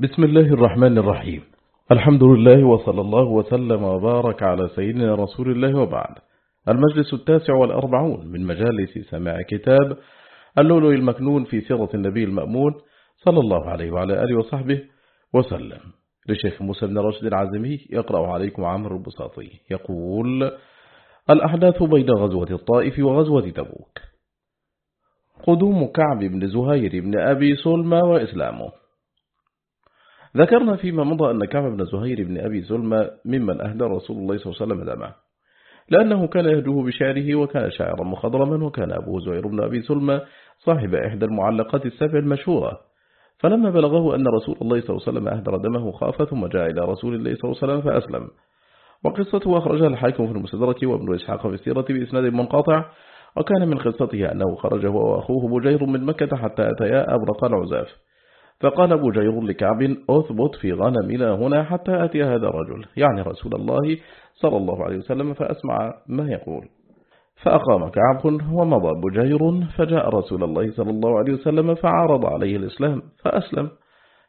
بسم الله الرحمن الرحيم. الحمد لله وصلى الله وسلم وبارك على سيدنا رسول الله وبعد. المجلس التاسع والأربعون من مجالس سماع كتاب اللؤلؤ المكنون في سيرة النبي المأمون صلى الله عليه وعلى آله وصحبه وسلم. لشيخ موسى بن رشد العزمي يقرأ عليكم عمرو البساطي يقول الأحداث بين غزوة الطائف وغزوة تبوك. قدوم كعب بن زهير بن أبي سلمى وإسلامه. ذكرنا فيما مضى أن كعب بن زهير بن أبي سلمى ممن أهدى رسول الله صلى الله عليه وسلم دمه لأنه كان يهدوه بشعره وكان شاعرا مخضرما وكان أبوه زهير بن أبي سلمى صاحب إحدى المعلقات السبع المشهورة. فلما بلغه أن رسول الله صلى الله عليه وسلم أهدر دمه خاف ثم جاء إلى رسول الله صلى الله عليه وسلم فأسلم. وقصته أخرجها الحاكم في المستدرك وابن إسحاق في السيرة بإسناد منقاطع وكان من قصته أنه خرج هو وأخوه بجير من مكة حتى أتيا أبرق العزاف. فقال أبو جير لكعب أثبت في غنمنا هنا حتى أتي هذا الرجل. يعني رسول الله صلى الله عليه وسلم فأسمع ما يقول. فأقام كعب ومضى أبو جير فجاء رسول الله صلى الله عليه وسلم فعارض عليه الإسلام فأسلم.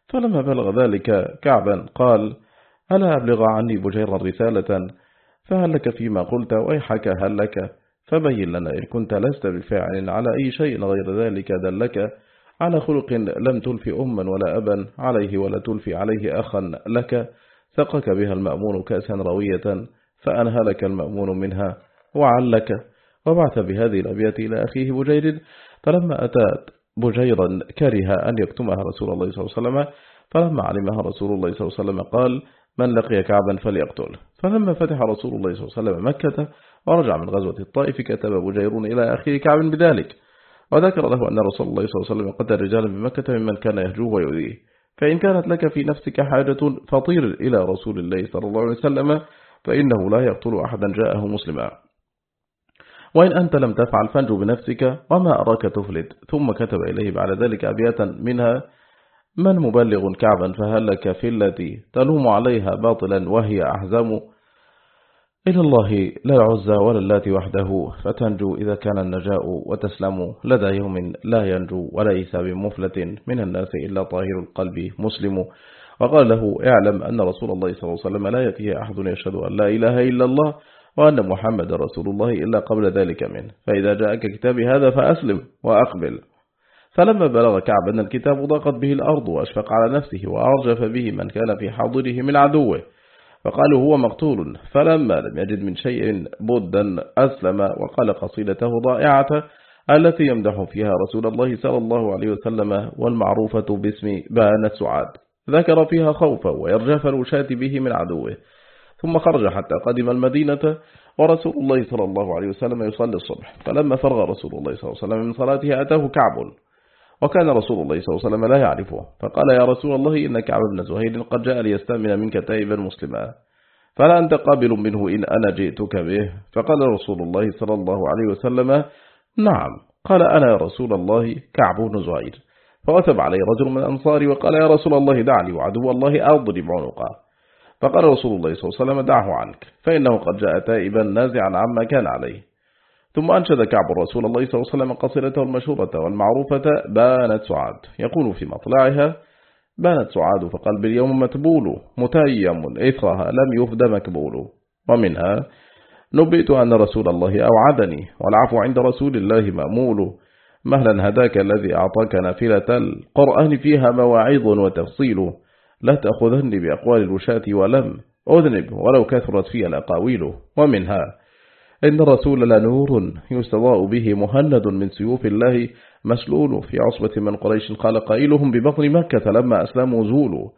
فلما بلغ ذلك كعبا قال ألا أبلغ عني بجيرا رسالة فهل لك فيما قلت؟ ويحك هل لك؟ فبين لنا إن كنت لست بفاعل على أي شيء غير ذلك دلك على خلق لم تلفي أما ولا أبا عليه ولا تلفي عليه أخا لك سقك بها المأمون كأسا روية فأنهلك المأمون منها وعلك. وبعث بهذه الأبيات إلى أخيه بجير فلما أتات بجيرا كره أن يكتمها رسول الله صلى الله عليه وسلم فلما علمها رسول الله صلى الله عليه وسلم قال من لقي كعبا فليقتل. فلما فتح رسول الله صلى الله عليه وسلم مكة ورجع من غزوة الطائف كتب بجير إلى أخيه كعب بذلك. وذكر له أن رسول الله صلى الله عليه وسلم قتل رجالا بمكة ممن كان يهجوه ويؤذيه. فإن كانت لك في نفسك حاجة فطير إلى رسول الله صلى الله عليه وسلم فإنه لا يقتل أحدا جاءه مسلما. وإن أنت لم تفعل فانجو بنفسك وما أراك تفلت. ثم كتب إليه بعد ذلك أبياتا منها من مبلغ كعبا فهل لك في التي تلوم عليها باطلا وهي أحزم؟ إلى الله لا العزى ولا اللات وحده فتنجو إذا كان النجاء وتسلم لدى يوم لا ينجو وليس بمفلة من الناس إلا طاهر القلب مسلم. وقال له اعلم أن رسول الله صلى الله عليه وسلم لا يأتيه أحد يشهد أن لا إله إلا الله وأن محمد رسول الله إلا قبل ذلك منه. فإذا جاءك كتابي هذا فأسلم وأقبل. فلما بلغ كعب أن الكتاب ضاقت به الأرض وأشفق على نفسه وأرجف به من كان في حاضره من عدوه. فقالوا هو مقتول. فلما لم يجد من شيء بدا أسلم وقال قصيدته ضائعة التي يمدح فيها رسول الله صلى الله عليه وسلم والمعروفة باسم بانت سعاد. ذكر فيها خوفا ويرجف الوشاة به من عدوه. ثم خرج حتى قدم المدينة ورسول الله صلى الله عليه وسلم يصلي الصبح. فلما فرغ رسول الله صلى الله عليه وسلم من صلاته أتاه كعب. وكان رسول الله صلى الله عليه وسلم لا يعرفه فقال يا رسول الله إن كعب بن زهير قد جاء ليستأمن منك تائبا مسلما. فلا أنت قابل منه إن أنا جئتك به. فقال رسول الله صلى الله عليه وسلم نعم. قال أنا يا رسول الله كعب بن زهير. فوثب عليه رجل من الأنصار وقال يا رسول الله دعني وعدو الله أضرب عنقه. فقال رسول الله صلى الله عليه وسلم دعه عنك فإنه قد جاء تائبا نازعا عما كان عليه. ثم أنشد كعب رسول الله صلى الله عليه وسلم قصيرته المشهورة والمعروفة بانت سعاد. يقول في مطلعها بانت سعاد فقلب اليوم متبول متيم إثرها لم يفد مكبول. ومنها نبئت أن رسول الله أوعدني والعفو عند رسول الله مأمول. مهلا هداك الذي أعطاك نافلة القرآن فيها مواعظ وتفصيل. لا تأخذني بأقوال الوشاة ولم أذنب ولو كثرت في الأقاويل ومنها إن الرسول لنور يستضاء به مهند من سيوف الله مسلول في عصبة من قريش. قال قائلهم ببطن مكة لما أسلموا زولوا.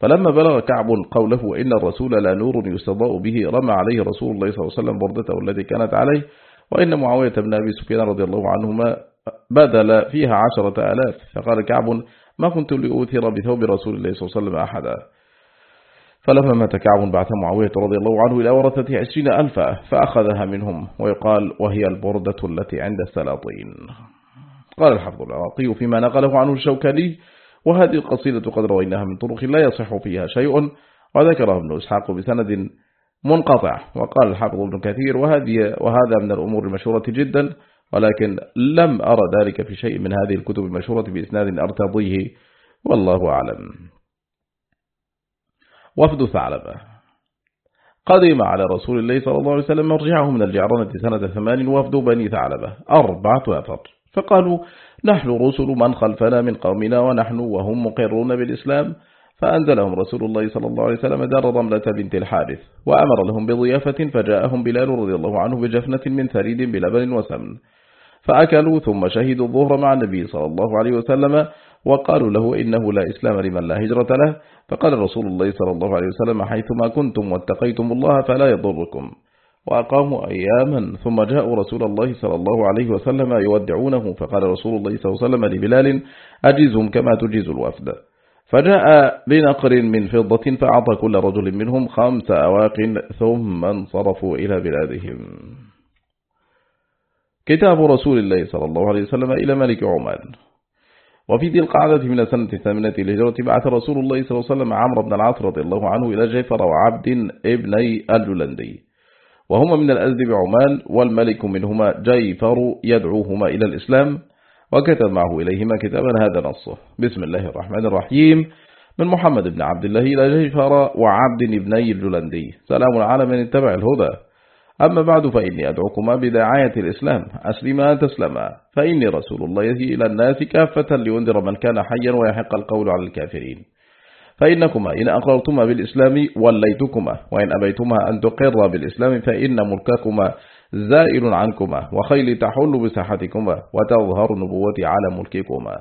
فلما بلغ كعب قوله إن الرسول لنور يستضاء به رمى عليه رسول الله صلى الله عليه وسلم بردته التي كانت عليه. وإن معاوية بن أبي سفيان رضي الله عنهما بدل فيها عشرة آلاف. فقال كعب ما كنت لأوثر بثوب رسول الله صلى الله عليه وسلم أحدا. فلما مات كعب بعث معاوية رضي الله عنه إلى ورثة عشرين ألفا فأخذها منهم ويقال وهي البردة التي عند السلاطين. قال الحفظ العراقي فيما نقله عنه الشوكاني وهذه القصيدة قد رويناها من طرق لا يصح فيها شيء وذكره ابن إسحاق بسند منقطع. وقال الحافظ ابن كثير وهذه وهذا من الأمور المشهورة جدا ولكن لم أرى ذلك في شيء من هذه الكتب المشهورة بإسناد أرتضيه والله أعلم. وفد ثعلبة قدم على رسول الله صلى الله عليه وسلم مرجعه من الجعرانة سنة ثمان وفد بني ثعلبة أربعة أفر فقالوا نحن رسل من خلفنا من قومنا ونحن وهم مقرون بالإسلام. فأنزلهم رسول الله صلى الله عليه وسلم دار ضملة بنت الحارث وأمر لهم بضيافة فجاءهم بلال رضي الله عنه بجفنة من ثريد بلبن وسمن. فأكلوا ثم شهدوا الظهر مع النبي صلى الله عليه وسلم وقالوا له إنه لا إسلام لمن لا هجرة له. فقال رسول الله صلى الله عليه وسلم حيثما كنتم واتقيتم الله فلا يضركم. وأقاموا أياما ثم جاءوا رسول الله صلى الله عليه وسلم يودعونه. فقال رسول الله صلى الله عليه وسلم لبلال أجزهم كما تجيز الوفد. فجاء بنقر من فضة فأعطى كل رجل منهم خمس أواق ثم انصرفوا إلى بلادهم. كتاب رسول الله صلى الله عليه وسلم إلى ملك عمان وفي ذي القعدة من سنة الثامنة الهجرة بعث رسول الله صلى الله عليه وسلم عمرو بن العاص رضي الله عنه إلى جيفر وعبد ابني الجلندي. وهما من الأزد بعمان والملك منهما جيفر يدعوهما إلى الإسلام وكتب معه إليهما كتابا هذا نصه. بسم الله الرحمن الرحيم. من محمد بن عبد الله إلى جيفر وعبد ابني الجلندي. سلام على من اتبع الهدى. أما بعد فإني أدعوكما بدعاية الإسلام. أسلما تسلما. فإني رسول الله إلى الناس كافة لينذر من كان حيا ويحق القول على الكافرين. فإنكما إن أقررتما بالإسلام وليتكما وإن أبيتما أن تقر بالإسلام فإن ملككما زائر عنكما وخيل تحل بساحتكما وتظهر نبوتي على ملككما.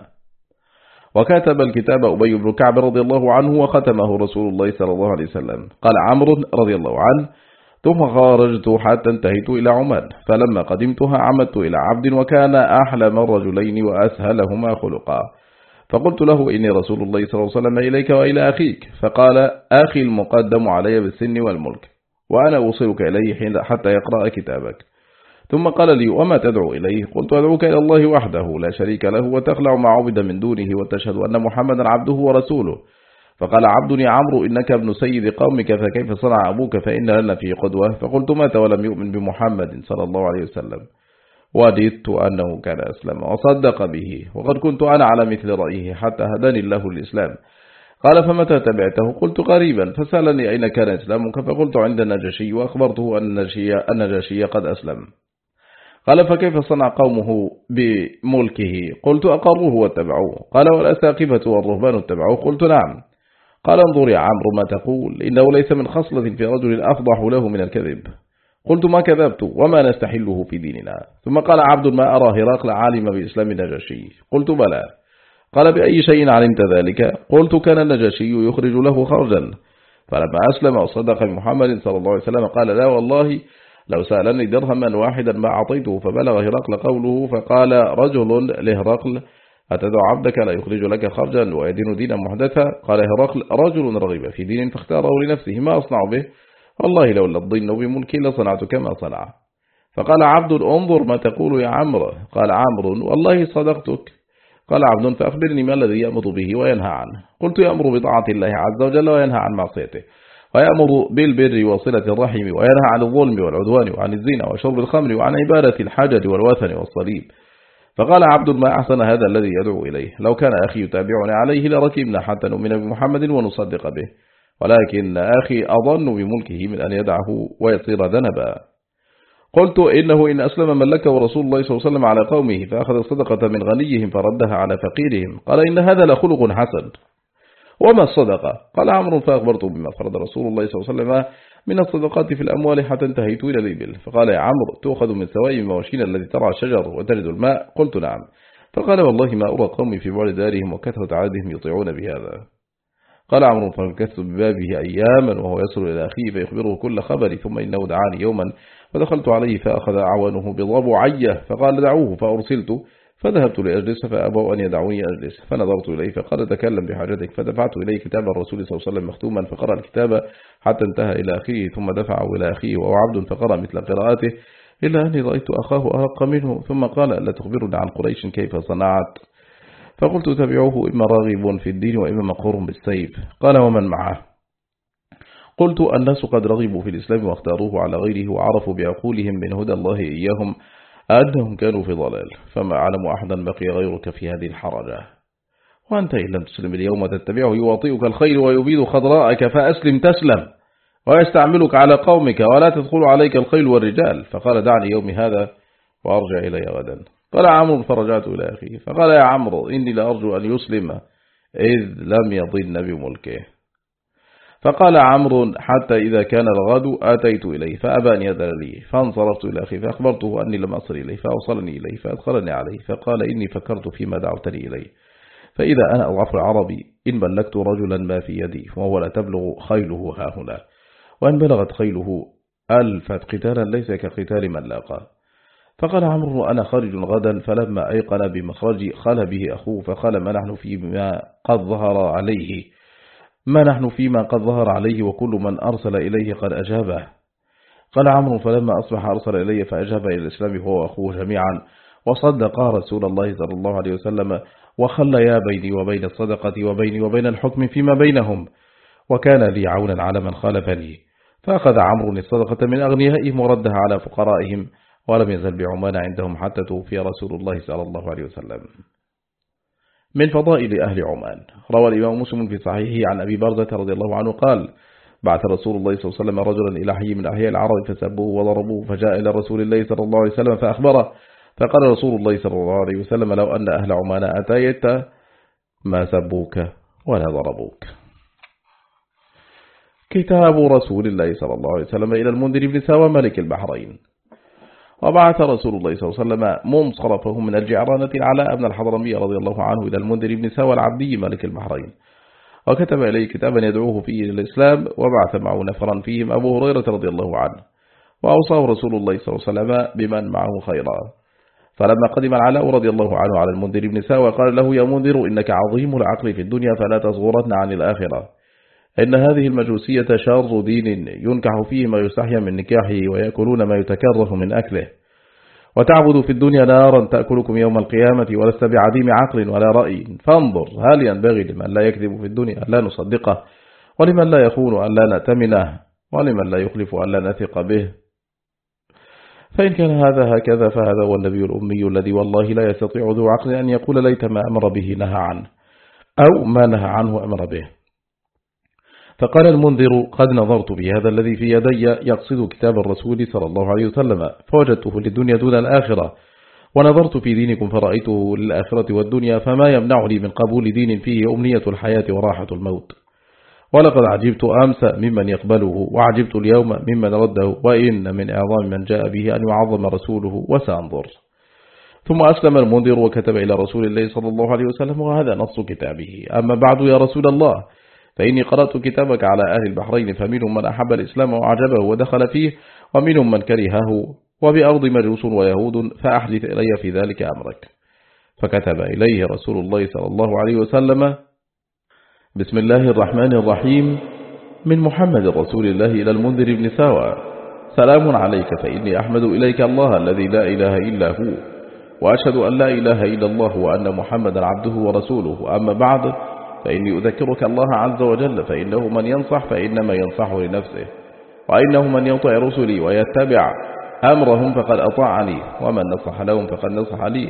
وكتب الكتاب أبي بن كعب رضي الله عنه وختمه رسول الله صلى الله عليه وسلم. قال عمرو رضي الله عنه ثم خرجت حتى انتهيت إلى عمان. فلما قدمتها عمدت إلى عبد وكان أحلم الرجلين وأسهلهما خلقا. فقلت له إني رسول الله صلى الله عليه وسلم إليك وإلى أخيك. فقال أخي المقدم علي بالسن والملك وأنا أوصلك إليه حتى يقرأ كتابك. ثم قال لي وما تدعو إليه؟ قلت أدعوك إلى الله وحده لا شريك له وتخلع ما عبد من دونه وتشهد أن محمدا عبده ورسوله. فقال عبد يا عمرو إنك ابن سيد قومك فكيف صنع أبوك؟ فإن لنا فيه قدوة. فقلت مات ولم يؤمن بمحمد صلى الله عليه وسلم. وددت أنه كان أسلم وصدق به. وقد كنت أنا على مثل رأيه حتى هداني الله الإسلام. قال فمتى تبعته؟ قلت قريبا. فسألني أين كان إسلامك؟ فقلت عند النجشي وأخبرته أن النجشي قد أسلم. قال فكيف صنع قومه بملكه؟ قلت أقروه واتبعوه. قال والأساقفة والرهبان اتبعوه؟ قلت نعم. قال انظر يا عمرو ما تقول إنه ليس من خصلة في رجل أفضح له من الكذب. قلت ما كذبت وما نستحله في ديننا. ثم قال عبد ما أرى هراقل عالم بإسلام النجاشي. قلت بلى. قال بأي شيء علمت ذلك؟ قلت كان النجاشي يخرج له خرجا. فلما أسلم وصدق بمحمد صلى الله عليه وسلم قال لا والله لو سألني درهما واحدا ما أعطيته فبلغ هرقل قوله فقال رجل لهرقل أتدع عبدك لا يخرج لك خرجا ويدين دينا محدثا؟ قال هرقل رجل رغب في دين فاختاره لنفسه ما أصنع به؟ والله لولا الضين بملكي لصنعت كما صنع. فقال عبد انظر ما تقول يا عمرو. قال عمرو والله صدقتك. قال عبد فأخبرني ما الذي يأمر به وينهى عنه. قلت يأمر بطاعة الله عز وجل وينهى عن معصيته. ويأمر بالبر وصلة الرحم وينهى عن الظلم والعدوان وعن الزنا وشرب الخمر وعن عبادة الحجر والوثن والصليب. فقال عبد ما أحسن هذا الذي يدعو إليه. لو كان أخي يتابعني عليه لركبنا حتى نؤمن بمحمد ونصدق به. ولكن أخي أظن بملكه من أن يدعه ويصير ذنبا. قلت إنه إن أسلم ملكه رسول الله صلى الله عليه وسلم على قومه فأخذ الصدقة من غنيهم فردها على فقيرهم. قال إن هذا لخلق حسن وما الصدقة؟ قال عمرو فأخبرته بما فرض رسول الله صلى الله عليه وسلم من الصدقات في الأموال حتى انتهيت إلى الإبل. فقال يا عمرو تؤخذ من سوائم مواشين الذي ترعى الشجر وتجد الماء؟ قلت نعم. فقال والله ما أرى قومي في بعد دارهم وكثرة عادهم يطيعون بهذا. قال عمرو فمكثت ببابه أياما وهو يصل إلى أخيه فيخبره كل خبر ثم إنه دعاني يوما فدخلت عليه فأخذ أعوانه بضبعية فقال دعوه فأرسلت فذهبت لأجلس فأبوا أن يدعوني أجلس. فنظرت إليه فقال تكلم بحاجتك. فدفعت إليه كتاب الرسول صلى الله عليه وسلم مختوما فقرأ الكتاب حتى انتهى إلى أخيه ثم دفعه إلى أخيه وهو عبد فقرأ مثل قراءته إلا أني رأيت أخاه أرق منه. ثم قال لا تخبرني عن قريش كيف صنعت؟ فقلت تبعوه إما راغب في الدين وإما مقهور بالسيف. قال ومن معه؟ قلت الناس قد رغبوا في الإسلام واختاروه على غيره وعرفوا بعقولهم من هدى الله إياهم. أنهم كانوا في ضلال فما أعلم أحدا بقي غيرك في هذه الحرجة. وأنت إن لم تسلم اليوم تتبعه يواطئك الخير ويبيد خضراءك فأسلم تسلم. ويستعملك على قومك ولا تدخل عليك الخيل والرجال. فقال دعني يومي هذا وأرجع إلي غدا. قال عمرو فرجعت إلى أخيه فقال يا عمرو إني لأرجو أن يسلم إذ لم يضن بملكه. فقال عمرو حتى إذا كان الغد أتيت إليه فأبى أن يدل لي فانصرفت إلى أخي فأخبرته أني لم أصل إليه فأوصلني إليه فأدخلني عليه فقال إني فكرت فيما دعوتني إليه. فإذا أنا أضعف العربي إن ملكت رجلا ما في يدي وهو لا تبلغ خيله ها هنا. وإن بلغت خيله ألفت قتالا ليس كقتال من لاقى فقال عمرو أنا خارج غدا فلما أيقن بمخرجي خال به أخوه فقال ما نحن فيما قد ظهر عليه؟ ما نحن فيما قد ظهر عليه وكل من أرسل إليه قد أجابه. قال عمرو فلما أصبح أرسل إلي فأجاب إلى الإسلام هو وأخوه جميعا. وصدقا رسول الله صلى الله عليه وسلم وخليا بيني وبين الصدقة وبيني وبين الحكم فيما بينهم. وكان لي عونا على من خالفني. فأخذ عمرو الصدقة من أغنيائهم وردها على فقرائهم ولم يزل بعمان عندهم حتى توفي رسول الله صلى الله عليه وسلم. من فضائل أهل عمان. روى الإمام مسلم في صحيحه عن أبي برزة رضي الله عنه قال بعث رسول الله صلى الله عليه وسلم رجلا إلى حي من أحياء العرب فسبوه وضربوه فجاء إلى رسول الله صلى الله عليه وسلم فأخبره فقال رسول الله صلى الله عليه وسلم لو أن أهل عمان أتيت ما سبوك ولا ضربوك. كتاب رسول الله صلى الله عليه وسلم إلى المنذر بن سوى ملك البحرين. وبعث رسول الله صلى الله عليه وسلم منصرفه من الجعرانة على أبن الحضرمي رضي الله عنه إلى المنذر بن سوى العبدي ملك البحرين. وكتب إليه كتابا يدعوه فيه إلى الإسلام وبعث معه نفرا فيهم أبو هريرة رضي الله عنه. وأوصاه رسول الله صلى الله عليه وسلم بمن معه خيرا. فلما قدم العلاء رضي الله عنه على المنذر بن سوى قال له يا منذر إنك عظيم العقل في الدنيا فلا تصغرن عن الآخرة. إن هذه المجوسية شر دين ينكح فيه ما يستحيا من نكاحه ويأكلون ما يتكره من أكله. وتعبد في الدنيا نارا تأكلكم يوم القيامة ولست بعديم عقل ولا رأي. فانظر هل ينبغي لمن لا يكذب في الدنيا لا نصدقه؟ ولمن لا يخون أن لا نأتمنه؟ ولمن لا يخلف أن لا نثق به؟ فإن كان هذا هكذا فهذا هو النبي الأمي الذي والله لا يستطيع ذو عقل أن يقول ليت ما أمر به نهى عنه أو ما نهى عنه أمر به. فقال المنذر قد نظرت في هذا الذي في يدي يقصد كتاب الرسول صلى الله عليه وسلم فوجدته للدنيا دون الآخرة. ونظرت في دينكم فرأيته للآخرة والدنيا فما يمنعني من قبول دين فيه أمنية الحياة وراحة الموت. ولقد عجبت أمس ممن يقبله وعجبت اليوم ممن رده وإن من أعظم من جاء به أن يعظم رسوله وسأنظر. ثم أسلم المنذر وكتب إلى رسول الله صلى الله عليه وسلم وهذا نص كتابه. أما بعد يا رسول الله فإني قرأت كتابك على أهل البحرين فمنهم من أحب الإسلام وأعجبه ودخل فيه ومنهم من كرهه وبأرض مجوس ويهود فأحدث إلي في ذلك أمرك. فكتب إليه رسول الله صلى الله عليه وسلم بسم الله الرحمن الرحيم من محمد رسول الله إلى المنذر بن ساوى سلام عليك فإني أحمد إليك الله الذي لا إله إلا هو وأشهد أن لا إله إلا الله وأن محمدا عبده ورسوله أما بعد فإني أذكرك الله عز وجل فإنه من ينصح فإنما ينصح لنفسه وإنه من يطع رسلي ويتبع أمرهم فقد أطاعني ومن نصح لهم فقد نصح لي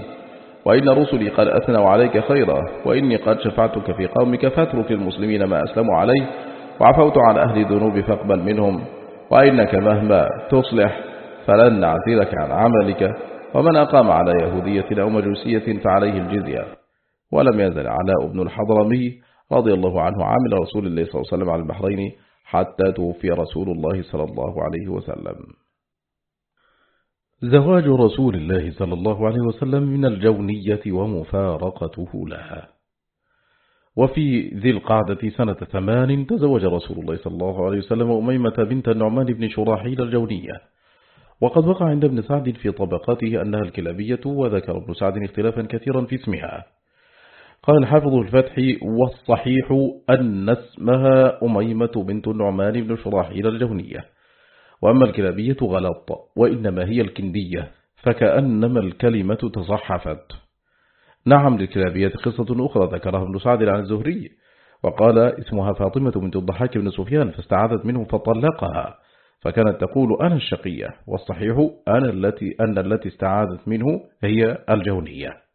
وإن رسلي قد أثنوا عليك خيرا وإني قد شفعتك في قومك فاترك المسلمين ما أسلموا عليه وعفوت عن أهل الذنوب فاقبل منهم وإنك مهما تصلح فلن نعزلك عن عملك ومن أقام على يهودية أو مجوسية فعليه الجزية. ولم يزل علاء بن الحضرمي رضي الله عنه عامل رسول الله صلى الله عليه وسلم على البحرين حتى توفي رسول الله صلى الله عليه وسلم. زواج رسول الله صلى الله عليه وسلم من الجونية ومفارقته لها. وفي ذي القعدة سنة ثمان تزوج رسول الله صلى الله عليه وسلم أميمة بنت النعمان بن شراحيل الجونية. وقد وقع عند ابن سعد في طبقاته أنها الكلابية وذكر ابن سعد اختلافا كثيرا في اسمها. قال الحافظ الفتح والصحيح أن اسمها أميمة بنت النعمان بن شراحيل الجونية وأما الكلابية غلط وإنما هي الكندية فكأنما الكلمة تصحفت. نعم للكلابية قصة أخرى ذكرها ابن سعد عن الزهري وقال اسمها فاطمة بنت الضحاك بن سفيان فاستعاذت منه فطلقها فكانت تقول أنا الشقية والصحيح أنا التي أن التي استعاذت منه هي الجونية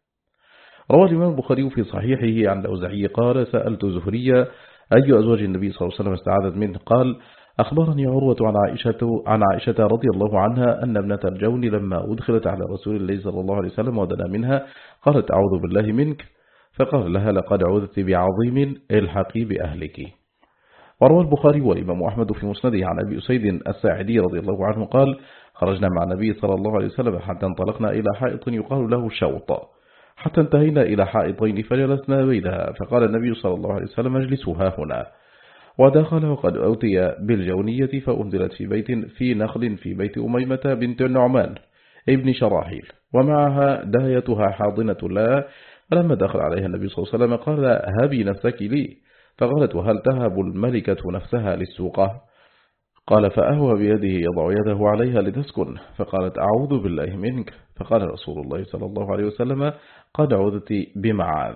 روى الإمام البخاري في صحيحه عن الأوزعي قال سألت زهرية أي أزواج النبي صلى الله عليه وسلم استعادت منه؟ قال أخبرني عروة عن عائشة, عن عائشة رضي الله عنها أن ابنة الجون لما أدخلت على رسول الله صلى الله عليه وسلم ودنا منها قالت أعوذ بالله منك. فقال لها لقد عوذت بعظيم الحقي بأهلك. وروى البخاري والإمام أحمد في مسنده عن أبي أسيد الساعدي رضي الله عنه قال خرجنا مع النبي صلى الله عليه وسلم حتى انطلقنا إلى حائط يقال له شوط. حتى انتهينا إلى حائطين فجلسنا بينها فقال النبي صلى الله عليه وسلم اجلسوا ها هنا. ودخل وقد أوتي بالجونية فأنزلت في بيت في نخل في بيت أميمة بنت النعمان ابن شراحيل. ومعها دايتها حاضنة لها فلما دخل عليها النبي صلى الله عليه وسلم قال هبي نفسك لي. فقالت وهل تهب الملكة نفسها للسوقة قال فأهوى بيده يضع يده عليها لتسكن. فقالت أعوذ بالله منك. فقال رسول الله صلى الله عليه وسلم قد عودت بمعاذ.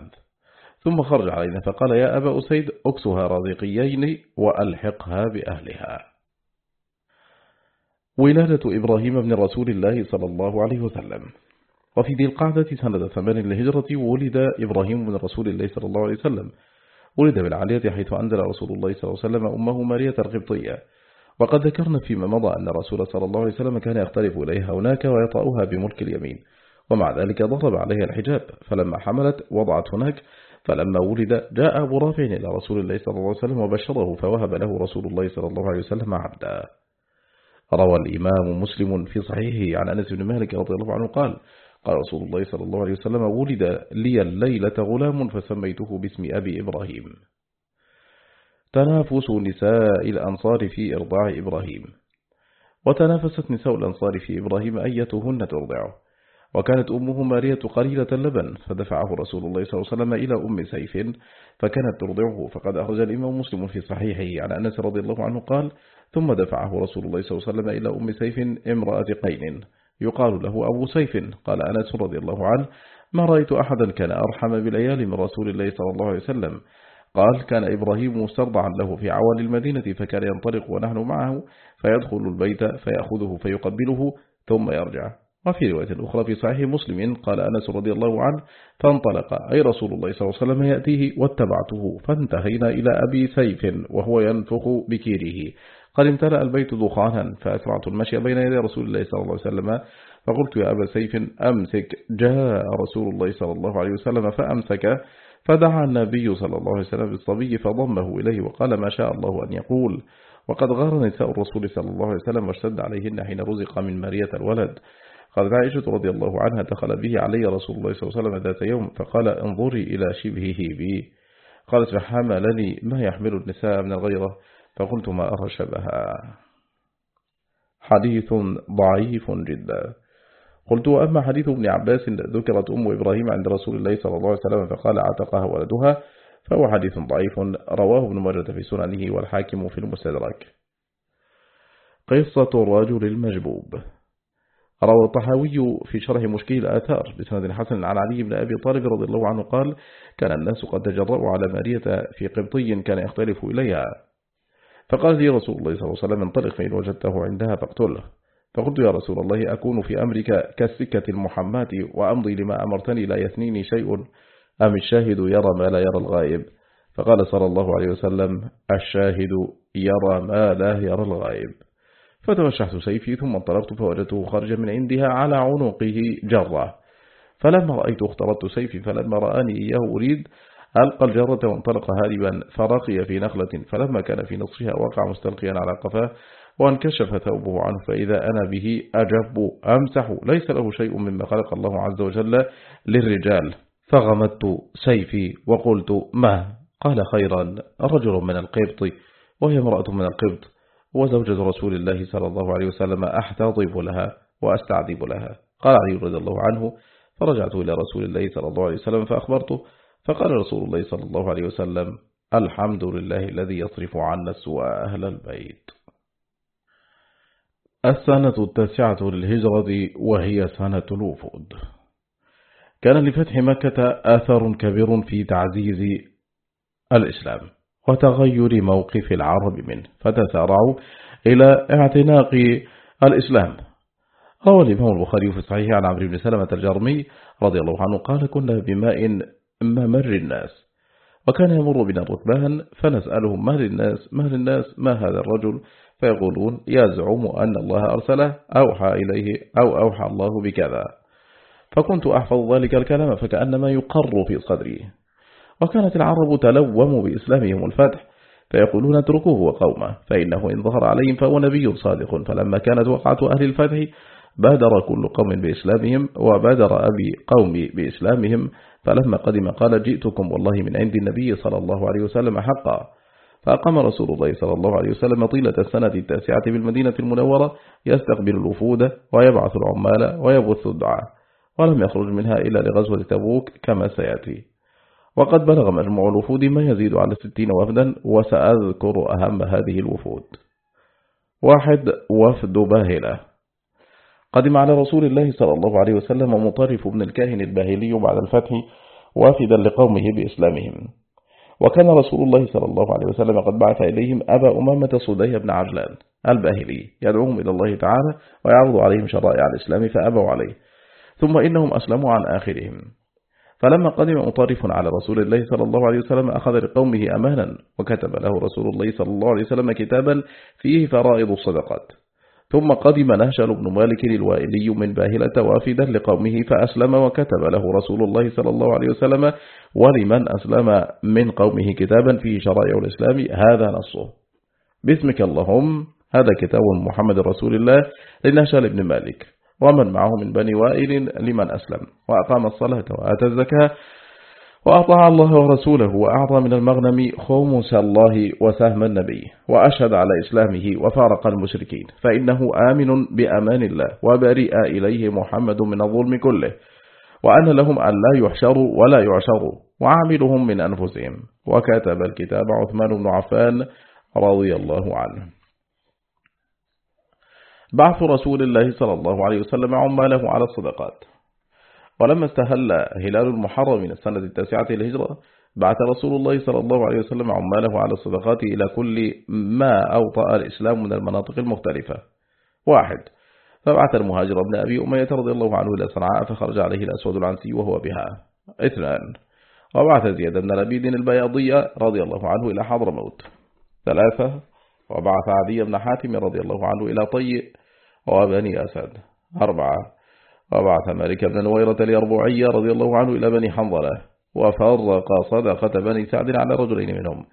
ثم خرج علينا فقال يا أبا أسيد أكسها رازقيين وألحقها بأهلها. ولادة إبراهيم بن رسول الله صلى الله عليه وسلم. وفي ذي القعدة سنة ثمان الهجرة ولد إبراهيم بن رسول الله صلى الله عليه وسلم. ولد بالعالية حيث أنزل رسول الله صلى الله عليه وسلم أمه مارية القبطية. وقد ذكرنا فيما مضى أن الرسول صلى الله عليه وسلم كان يختلف إليها هناك ويطأها بملك اليمين ومع ذلك ضرب عليها الحجاب فلما حملت وضعت هناك فلما ولد جاء أبو رافع إلى رسول الله صلى الله عليه وسلم وبشره فوهب له رسول الله صلى الله عليه وسلم عبدا. روى الإمام مسلم في صحيحه عن أنس بن مالك رضي الله عنه قال قال رسول الله صلى الله عليه وسلم ولد لي الليلة غلام فسميته باسم أبي إبراهيم. تنافس نساء الأنصار في إرضاع إبراهيم. وتنافست نساء الأنصار في إبراهيم أيتهن ترضعه وكانت أمه مارية قليلة اللبن فدفعه رسول الله صلى الله عليه وسلم إلى أم سيف فكانت ترضعه. فقد أخرج الإمام مسلم في صحيحه عن أنس رضي الله عنه قال ثم دفعه رسول الله صلى الله عليه وسلم إلى أم سيف امرأة قين. يقال له أبو سيف. قال أنس رضي الله عنه ما رأيت أحدا كان أرحم بالعيال من رسول الله صلى الله عليه وسلم. قال كان إبراهيم مسترضعا له في عوال المدينة فكان ينطلق ونحن معه فيدخل البيت فيأخذه فيقبله ثم يرجع. وفي رواية أخرى في صحيح مسلم قال أنس رضي الله عنه فانطلق أي رسول الله صلى الله عليه وسلم يأتيه واتبعته فانتهينا إلى أبي سيف وهو ينفخ بكيره. قد امتلأ البيت دخانا فأسرعت المشي بين يدي رسول الله صلى الله عليه وسلم فقلت يا أبا سيف أمسك. جاء رسول الله صلى الله عليه وسلم فأمسك فدعا النبي صلى الله عليه وسلم بالصبي فضمه إليه وقال ما شاء الله أن يقول وقد غار نساء الرسول صلى الله عليه وسلم واشتد عليهن حين رزق من مرية الولد. قالت عائشة رضي الله عنها دخل به علي رسول الله صلى الله عليه وسلم ذات يوم فقال انظري إلى شبهه بي قالت فحملني ما يحمل النساء من الغيرة؟ فقلت ما أرى حديث ضعيف جدا. قلت وأما حديث ابن عباس ذكرت أم إبراهيم عند رسول الله صلى الله عليه وسلم فقال عتقها ولدها فهو حديث ضعيف رواه ابن ماجه في سننه والحاكم في المستدرك. قصة الرجل المجبوب. روى الطحاوي في شرح مشكل الآثار بسند حسن عن علي بن أبي طالب رضي الله عنه قال كان الناس قد تجرأوا على مارية في قبطي كان يختلف إليها. فقال لي رسول الله صلى الله عليه وسلم انطلق فإن وجدته عندها فاقتله. فقلت يا رسول الله أكون في أمرك كالسكة المحمات وأمضي لما أمرتني لا يثنيني شيء. أم الشاهد يرى ما لا يرى الغائب؟ فقال صلى الله عليه وسلم الشاهد يرى ما لا يرى الغائب. فتوشحت سيفي ثم انطلقت فوجدته خرج من عندها على عنقه جرة. فلما رأيت اخترت سيفي فلما رآني إياه أريد ألقى الجرة وانطلق هاربا فرقي في نخلة. فلما كان في نصفها وقع مستلقيا على قفاه. وانكشف ثوبه عنه فإذا أنا به أجب أمسح. ليس له شيء مما خلق الله عز وجل للرجال. فغمدت سيفي وقلت ما؟ قال خيرا رجل من القبط وهي امرأة من القبط وزوجة رسول الله صلى الله عليه وسلم أحتضب لها وأستعذب لها. قال علي رضي الله عنه فرجعت إلى رسول الله صلى الله عليه وسلم فأخبرته فقال رسول الله صلى الله عليه وسلم الحمد لله الذي يصرف عنا السوء أهل البيت. السنة التاسعة للهجرة وهي سنة الوفود. كان لفتح مكة آثار كبير في تعزيز الإسلام وتغير موقف العرب منه فتسارعوا إلى اعتناق الإسلام. روى الإمام البخاري في صحيح عن عمرو بن سلمة الجرمي رضي الله عنه قال كنا بماء ممر الناس وكان يمر بنا الركبان فنسألهم ما للناس ما للناس ما هذا الرجل؟ فيقولون يزعم أن الله أرسله أوحى إليه أو أوحى الله بكذا. فكنت أحفظ ذلك الكلام فكأنما يقر في صدري. وكانت العرب تلوم بإسلامهم الفتح فيقولون اتركوه وقومه فإنه إن ظهر عليهم فهو نبي صادق. فلما كانت وقعة أهل الفتح بادر كل قوم بإسلامهم وبادر أبي قومي بإسلامهم. فلما قدم قال جئتكم والله من عند النبي صلى الله عليه وسلم حقا. فأقام رسول الله صلى الله عليه وسلم طيلة السنة التاسعة بالمدينة المنورة يستقبل الوفود ويبعث العمال ويبث الدعاء ولم يخرج منها إلا لغزوة تبوك كما سيأتي. وقد بلغ مجموع الوفود ما يزيد على ستين وفدا وسأذكر أهم هذه الوفود. واحد وفد باهلة. قدم على رسول الله صلى الله عليه وسلم مطرف بن الكاهن الباهلي بعد الفتح وافدا لقومه بإسلامهم. وكان رسول الله صلى الله عليه وسلم قد بعث إليهم أبا أمامة صدي بن عجلان الباهلي يدعوهم إلى الله تعالى ويعرض عليهم شرائع الإسلام فأبوا عليه ثم إنهم أسلموا عن آخرهم. فلما قدم مطرف على رسول الله صلى الله عليه وسلم أخذ لقومه أمانا وكتب له رسول الله صلى الله عليه وسلم كتابا فيه فرائض الصدقات. ثم قدم نهشل بن مالك الوائلي من باهلة وافدا لقومه فأسلم وكتب له رسول الله صلى الله عليه وسلم ولمن أسلم من قومه كتابا فيه شرائع الإسلام. هذا نصه. باسمك اللهم. هذا كتاب محمد رسول الله لنهشل بن مالك. ومن معه من بني وائل لمن أسلم. وأقام الصلاة وآتى الزكاة. وأطاع الله ورسوله وأعطى من المغنم خمس الله وسهم النبي وأشهد على إسلامه وفارق المشركين فإنه آمن بأمان الله وبرئ إليه محمد من الظلم كله وأن لهم أن لا يحشروا ولا يعشروا وعاملهم من أنفسهم وكتب الكتاب عثمان بن عفان رضي الله عنه. بعث رسول الله صلى الله عليه وسلم عماله على الصدقات. ولما استهل هلال المحرم من السنة التاسعة الهجرة بعث رسول الله صلى الله عليه وسلم عماله على الصدقات إلى كل ما أوطأ الإسلام من المناطق المختلفة. واحد فبعث المهاجر ابن أبي أمية رضي الله عنه إلى صنعاء فخرج عليه الأسود العنسي وهو بها. اثنان وبعث زياد بن لبيد البياضية رضي الله عنه إلى حضر موت. ثلاثة وبعث عدي بن حاتم رضي الله عنه إلى طي وبني أسد. أربعة وبعث مالك بن نويرة اليربوعية رضي الله عنه إلى بني حنظلة وفرق صدقة بني سعد على رجلين منهم.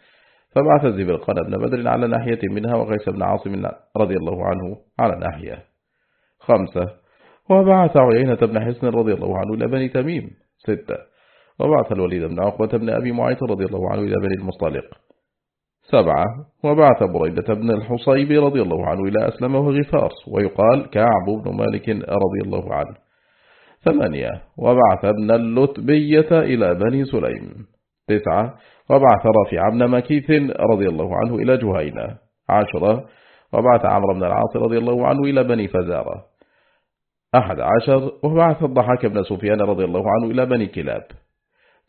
فبعث الزبرقان بن بدر على ناحية منها وغيس بن عاصم رضي الله عنه على ناحية. خمسة وبعث عيينة بن حسن رضي الله عنه إلى بني تميم. ستة وبعث الوليد بن عقبة بن أبي معيط رضي الله عنه إلى بني المصطلق. سبعة وبعث بريدة بن الحصيب رضي الله عنه إلى أسلم وغفار ويقال كعب بن مالك رضي الله عنه. ثمانية. وبعث ابن اللتبية إلى بني سليم. تسعة. وبعث رافع بن مكيث رضي الله عنه إلى جهينة. عشرة. وبعث عمرو بن العاص رضي الله عنه إلى بني فزارة. أحد عشر. وبعث الضحاك بن سفيان رضي الله عنه إلى بني كلاب.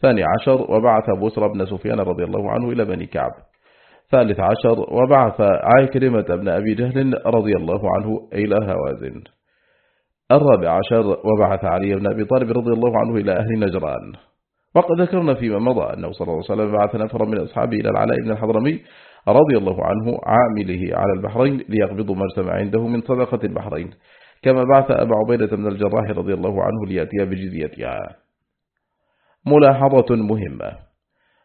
ثاني عشر. وبعث بسر بن سفيان رضي الله عنه إلى بني كعب. ثالث عشر. وبعث عاكرمة بن أبي جهل رضي الله عنه إلى هوازن. الرابع عشر وبعث علي بن أبي طالب رضي الله عنه إلى أهل نجران. وقد ذكرنا فيما مضى أنه صلى الله عليه وسلم بعث نفرا من أصحابه إلى العلاء بن الحضرمي رضي الله عنه عامله على البحرين ليقبضوا ما اجتمع عنده من صدقة البحرين. كما بعث أبا عبيدة بن الجراح رضي الله عنه ليأتي بجزيتها. ملاحظة مهمة.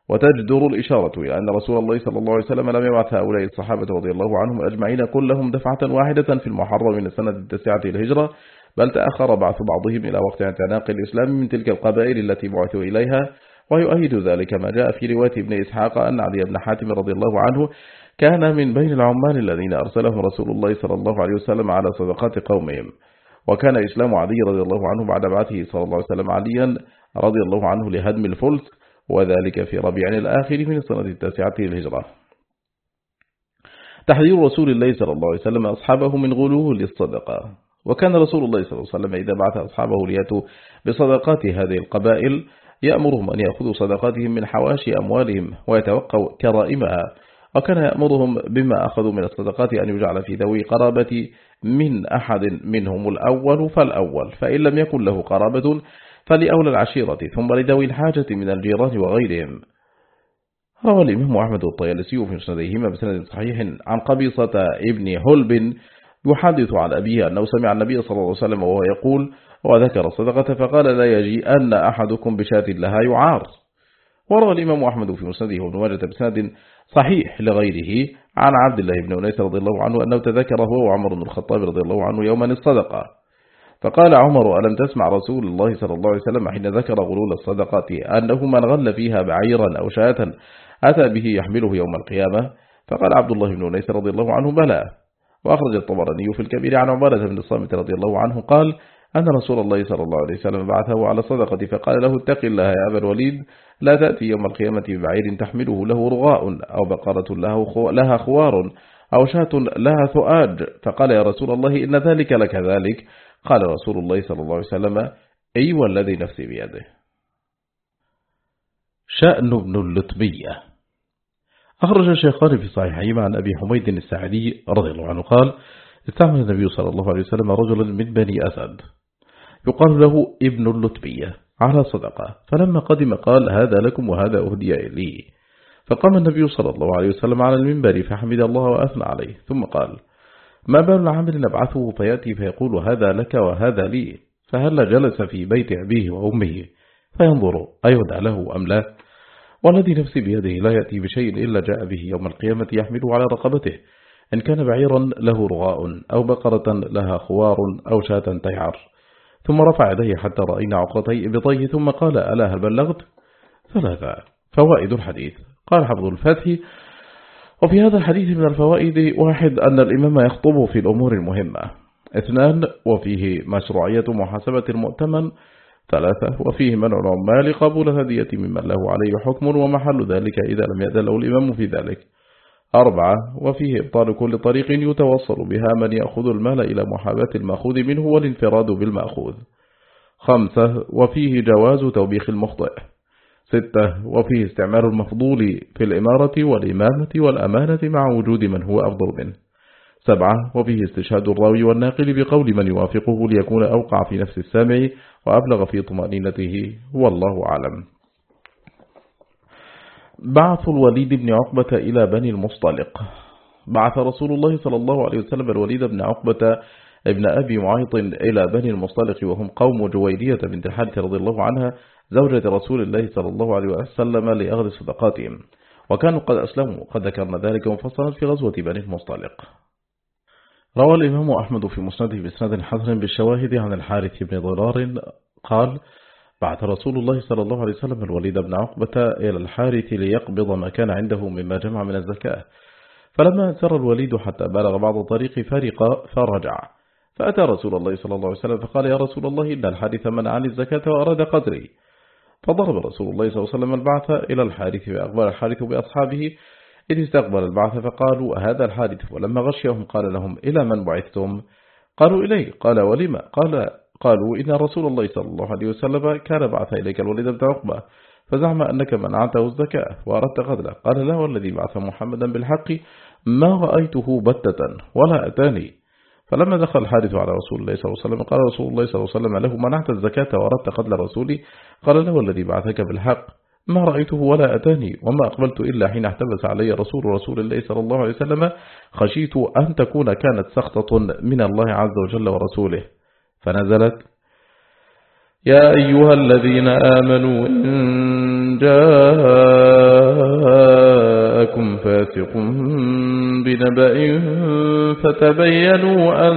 وتجدر الإشارة إلى أن رسول الله صلى الله عليه وسلم لم يبعث هؤلاء الصحابة رضي الله عنهم أجمعين. كلهم دفعة واحدة في المحرم من السنة التسعة الهجرة بل تأخر بعث بعضهم إلى وقت اعتناق الإسلام من تلك القبائل التي بعثوا إليها ويؤيد ذلك ما جاء في رواية ابن إسحاق أن علي بن حاتم رضي الله عنه كان من بين العمال الذين أرسلهم رسول الله صلى الله عليه وسلم على صدقات قومهم. وكان إسلام علي رضي الله عنه بعد بعثه صلى الله عليه وسلم عليا رضي الله عنه لهدم الفلس وذلك في ربيع الآخر من السنة التاسعة الهجرة. تحذير رسول الله صلى الله عليه وسلم أصحابه من غلوه للصدقة. وكان رسول الله صلى الله عليه وسلم إذا بعث أصحابه ليأتوا بصدقات هذه القبائل يأمرهم أن يأخذوا صدقاتهم من حواشي أموالهم ويتوقوا كرائمها. وكان يأمرهم بما أخذوا من الصدقات أن يجعل في ذوي قرابة من أحد منهم الأول فالأول فإن لم يكن له قرابة فلأولى العشيرة ثم لذوي الحاجة من الجيران وغيرهم. روى الإمام أحمد الطيالسي في مسندهما بسند صحيح عن قبيصة ابن هلب يحدث عن أبيه أنه سمع النبي صلى الله عليه وسلم وهو يقول وذكر الصدقة فقال لا يجي أن أحدكم بشاة لها يعار. وروى الإمام أحمد في مسنده وابن ماجة بسند صحيح لغيره عن عبد الله بن أنيس رضي الله عنه أنه تذكر هو وعمر بن الخطاب رضي الله عنه يوما الصدقة. فقال عمر ألم تسمع رسول الله صلى الله عليه وسلم حين ذكر غلول الصدقة أنه من غل فيها بعيرا أو شاة أتى به يحمله يوم القيامة؟ فقال عبد الله بن أنيس رضي الله عنه بلى. وأخرج الطبراني في الكبير عن عبادة بن الصامت رضي الله عنه قال أن رسول الله صلى الله عليه وسلم بعثه على صدقة فقال له اتق الله يا أبا الوليد لا تأتي يوم القيامة ببعير تحمله له رغاء أو بقرة لها خوار أو شاة لها ثؤاج فقال يا رسول الله إن ذلك لك ذلك قال رسول الله صلى الله عليه وسلم أي أيوة والذي نفسي بيده. شأن ابن اللتبية أخرج الشيخان في صحيحهما عن أبي حميد السعدي رضي الله عنه قال استعمل النبي صلى الله عليه وسلم رجلا من بني أسد يقال له ابن اللتبية على صدقة فلما قدم قال هذا لكم وهذا أهدي لي فقام النبي صلى الله عليه وسلم على المنبر فحمد الله وأثنى عليه ثم قال ما بال العامل نبعثه فيأتي فيقول هذا لك وهذا لي. فهل جلس في بيت أبيه وأمه فينظر أيهدى له أم لا؟ والذي نفسي بيده لا يأتي بشيء إلا جاء به يوم القيامة يحمله على رقبته. إن كان بعيرا له رغاء أو بقرة لها خوار أو شاة تيعر. ثم رفع يديه حتى رأينا عقرتي إبطيه ثم قال ألا هل بلغت؟ ثلاثة. فوائد الحديث. قال حفظ الفتح وفي هذا الحديث من الفوائد واحد أن الإمام يخطب في الأمور المهمة. اثنان وفيه مشروعية محاسبة المؤتمن ثلاثة وفيه منع العمال قبول هدية ممن له عليه حكم ومحل ذلك إذا لم يدل الإمام في ذلك. أربعة وفيه إبطال كل طريق يتوصل بها من يأخذ المال إلى محاباة المأخوذ منه والانفراد بالمأخوذ. خمسة وفيه جواز توبيخ المخطئ. ستة وفيه استعمال المفضول في الإمارة والإمامة والأمانة مع وجود من هو أفضل منه. سبعة وفيه استشهاد الراوي والناقل بقول من يوافقه ليكون أوقع في نفس السامع وأبلغ في طمأنينته والله أعلم. بعث الوليد بن عقبة إلى بني المصطلق. بعث رسول الله صلى الله عليه وسلم الوليد بن عقبة ابن أبي معيط إلى بني المصطلق وهم قوم جويرية بنت الحارث رضي الله عنها زوجة رسول الله صلى الله عليه وسلم لأغذ صدقاتهم. وكانوا قد أسلموا قد ذكرنا ذلك مفصلا في غزوة بني المصطلق. روى الإمام أحمد في مسنده بسند حسن بالشواهد عن الحارث بن ضرار قال بعث رسول الله صلى الله عليه وسلم الوليد بن عقبة إلى الحارث ليقبض ما كان عنده مما جمع من الزكاة. فلما سر الوليد حتى بلغ بعض الطريق فرق فرجع. فأتى رسول الله صلى الله عليه وسلم فقال يا رسول الله إن الحارث منعني الزكاة وأراد قدري. فضرب رسول الله صلى الله عليه وسلم البعث إلى الحارث فأقبل الحارث بأصحابه إذ استقبل البعث فقالوا هذا الحادث. ولما غشيهم قال لهم إلى من بعثتم؟ قالوا إليه. قال ولما؟ قال قالوا إن رسول الله صلى الله عليه وسلم كان بعث إليك الوليد بن عقبة فزعم أنك منعته الزكاة وأردت قتله قال له الذي بعث محمدا بالحق ما رأيته بتة ولا أتاني. فلما دخل الحادث على رسول الله صلى الله عليه وسلم قال رسول الله صلى الله عليه وسلم له منعت الزكاة وأردت قتل رسولي. قال له الذي بعثك بالحق ما رأيته ولا أتاني وما أقبلت إلا حين احتبس علي رسول رسول الله صلى الله عليه وسلم خشيت أن تكون كانت سخطة من الله عز وجل ورسوله. فنزلت يا أيها الذين آمنوا إن جاءكم فاسق بنبأ فتبينوا أن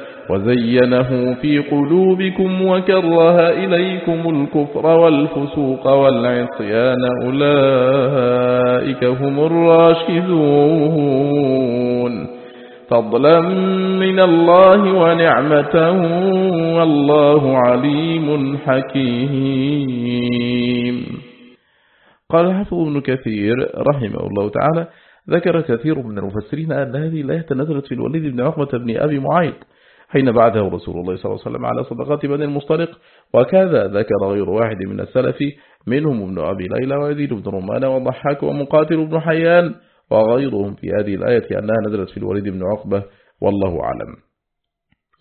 وزينه في قلوبكم وكره إليكم الكفر والفسوق والعصيان. أولئك هم الراشدون. فضلا من الله ونعمة والله عليم حكيم. قال الحفظ ابن كثير رحمه الله تعالى ذكر كثير من المفسرين أن هذه الآية نزلت في الوليد بن عقبة بن أبي معيط. حين بعده رسول الله صلى الله عليه وسلم على صدقات بني المصطلق. وكذا ذكر غير واحد من السلف منهم ابن أبي ليلى ويزيد بن رمان وضحاك ومقاتل بن حيان وغيرهم في هذه الآية أنها نزلت في الوليد بن عقبة والله أعلم.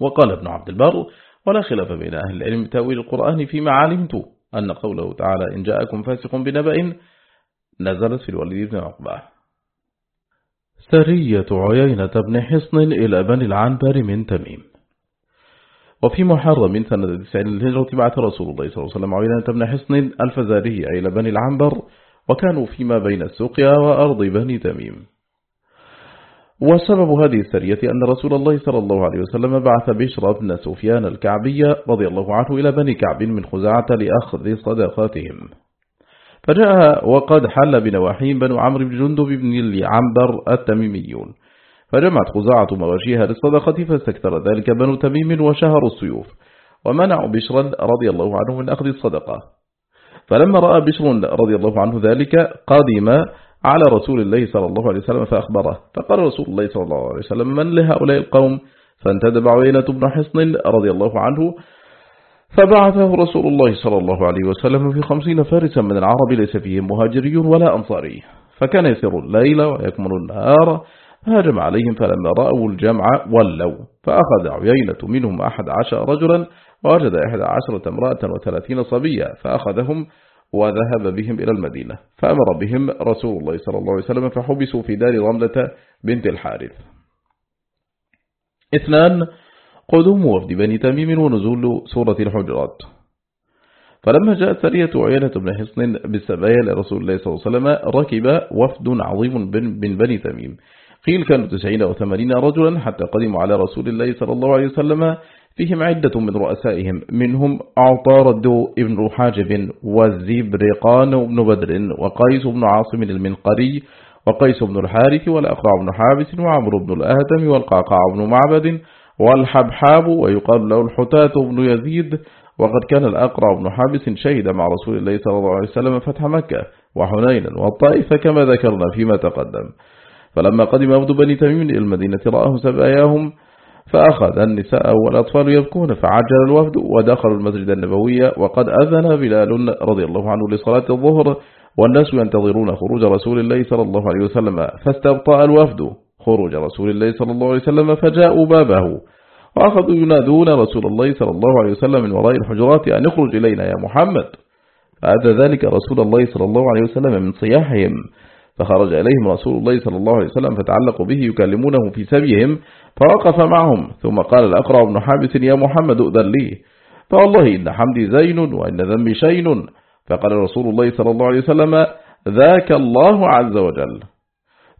وقال ابن عبد البر ولا خلاف بين أهل العلم تأويل القرآن فيما علمت أن قوله تعالى إن جاءكم فاسق بنبأ نزلت في الوليد بن عقبة. سرية عيينة بن حصن إلى بني العنبر من تميم. وفي محرم سنة تسعين الهجرة بعث رسول الله صلى الله عليه وسلم عيينة بن حصن الفزارية إلى بني العنبر وكانوا فيما بين السقيا وأرض بني تميم. وسبب هذه السرية أن رسول الله صلى الله عليه وسلم بعث بشر بن سفيان الكعبية رضي الله عنه إلى بني كعب من خزاعة لأخذ صداقاتهم فجاء وقد حل بنواحيم بنو عمرو بن جندب بن العنبر التميميون. فجمعت خزاعة مواشيها للصدقة فاستكثر ذلك بنو تميم وشهروا السيوف ومنعوا بشرا رضي الله عنه من أخذ الصدقة. فلما رأى بشر رضي الله عنه ذلك قادم على رسول الله صلى الله عليه وسلم فأخبره. فقال رسول الله صلى الله عليه وسلم من لهؤلاء القوم؟ فانتدب عينة بن حصن رضي الله عنه فبعثه رسول الله صلى الله عليه وسلم في خمسين فارسا من العرب ليس فيهم مهاجري ولا أنصاري. فكان يسير الليل ويكمل النهار هاجم عليهم فلما رأوا الجمع ولوا فأخذ عيينة منهم أحد عشر رجلا ووجد إحدى عشرة امرأة وثلاثين صبيا فأخذهم وذهب بهم إلى المدينة. فأمر بهم رسول الله صلى الله عليه وسلم فحبسوا في دار رملة بنت الحارث. اثنان قدوم وفد بني تميم ونزول سورة الحجرات. فلما جاءت سرية عينة بن حصن بالسبايا لرسول الله صلى الله عليه وسلم ركب وفد عظيم من بني تميم. قيل كانوا تسعين أو ثمانين رجلا حتى قدموا على رسول الله صلى الله عليه وسلم. فيهم عدة من رؤسائهم منهم عطارد ابن حاجب والزبرقان بن بدر وقيس بن عاصم المنقري وقيس بن الحارث والأقرع بن حابس وعمر بن الأهتم والقعقاع بن معبد والحبحاب ويقال له الحتاة بن يزيد. وقد كان الأقرع بن حابس شهد مع رسول الله صلى الله عليه وسلم فتح مكة وحنينا والطائف كما ذكرنا فيما تقدم. فلما قدم عبد بني تميم إلى المدينة رآه سباياهم فأخذ النساء والأطفال يبكون فعجل الوفد ودخلوا المسجد النبوي وقد أذن بلال رضي الله عنه لصلاة الظهر والناس ينتظرون خروج رسول الله صلى الله عليه وسلم فاستبطأ الوفد خروج رسول الله صلى الله عليه وسلم فجاءوا بابه وأخذوا ينادون رسول الله صلى الله عليه وسلم من وراء الحجرات أن يخرج إلينا يا محمد فأدى ذلك رسول الله صلى الله عليه وسلم من صياحهم. فخرج إليهم رسول الله صلى الله عليه وسلم فتعلقوا به يكلمونه في سبيهم فوقف معهم. ثم قال الأقرع بن حابس يا محمد أذن لي. فوالله إن حمدي زين وإن ذنبي شين. فقال رسول الله صلى الله عليه وسلم ذاك الله عز وجل.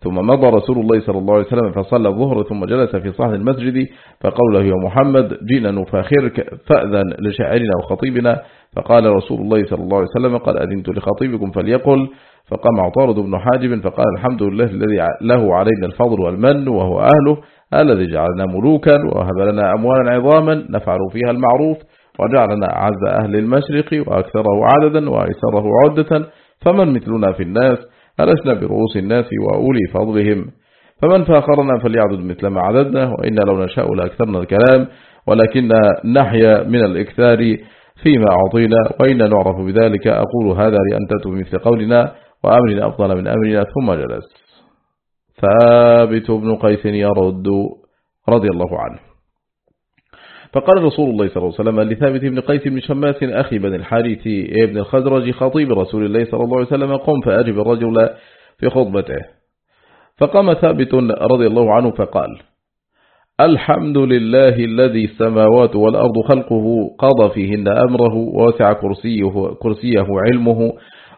ثم مضى رسول الله صلى الله عليه وسلم فصلى الظهر ثم جلس في صحن المسجد فقال له يا محمد جئنا نفاخرك فأذن لشاعرنا وخطيبنا. فقال رسول الله صلى الله عليه وسلم قال أذنت لخطيبكم فليقل. فقام عطارد بن حاجب فقال الحمد لله الذي له علينا الفضل والمن وهو أهله الذي جعلنا ملوكا وهب لنا أموالا عظاما نفعل فيها المعروف وجعلنا أعز أهل المشرق وأكثره عددا وأيسره عدة فمن مثلنا في الناس ألسنا برؤوس الناس وأولي فضلهم. فمن فاخرنا فليعدد مثل ما عددنا وإنا لو نشاء لأكثرنا الكلام ولكن نحيا من الإكثار فيما أعطينا وإنا نعرف بذلك. أقول هذا لأن تأتوا بمثل قولنا وأمرنا أفضل من أمرنا. ثم جلس. ثابت بن قيس يرد رضي الله عنه. فقال رسول الله صلى الله عليه وسلم لثابت بن قيس بن شماس أخي بن الحارث ابن الخزرج خطيب رسول الله صلى الله عليه وسلم قم فأجب الرجل في خطبته. فقام ثابت رضي الله عنه فقال الحمد لله الذي السماوات والأرض خلقه قضى فيهن أمره ووسع كرسيه, كرسيه علمه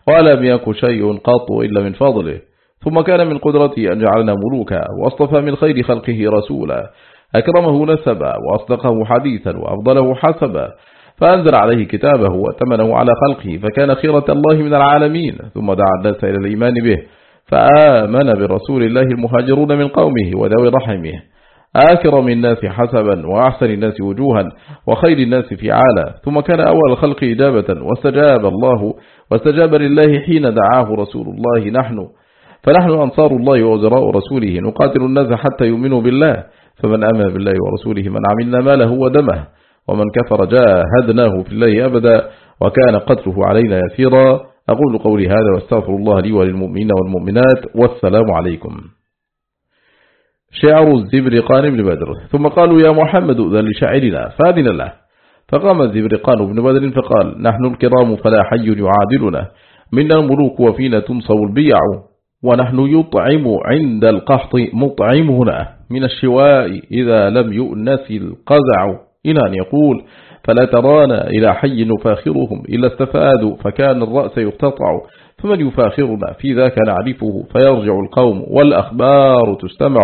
ولم يك شيء قط إلا من فضله ثم كان من قدرته أن جعلنا ملوكا واصطفى من خير خلقه رسولا أكرمه نسبا وأصدقه حديثا وأفضله حسبا فأنزل عليه كتابه وأتمنه على خلقه فكان خيرة الله من العالمين ثم دعا الناس إلى الإيمان به فآمن برسول الله المهاجرون من قومه وذوي رحمه آكرم الناس حسبا وأحسن الناس وجوها وخير الناس فعالا. ثم كان أول الخلق إجابة واستجاب الله واستجاب لله حين دعاه رسول الله نحن. فنحن أنصار الله وزراء رسوله نقاتل الناس حتى يؤمنوا بالله. فمن أمن بالله ورسوله من عملنا ماله ودمه. ومن كفر جاهدناه في الله أبدا وكان قتله علينا يسيرا. أقول قولي هذا واستغفر الله لي وللمؤمنين والمؤمنات والسلام عليكم. شعر الزبرقان بن بدر. ثم قالوا يا محمد أذن لشاعرنا فأذن له. فقام الزبرقان بن بدر فقال نحن الكرام فلا حي يعادلنا. منا الملوك وفينا تنصب البيع. ونحن يطعم عند القحط مطعم هنا. من الشواء إذا لم يؤنس القزع. إلى أن يقول فلا ترانا إلى حي نفاخرهم إلا استفادوا فكان الرأس يقتطع. فمن يفاخرنا في ذاك نعرفه فيرجع القوم والأخبار تستمع.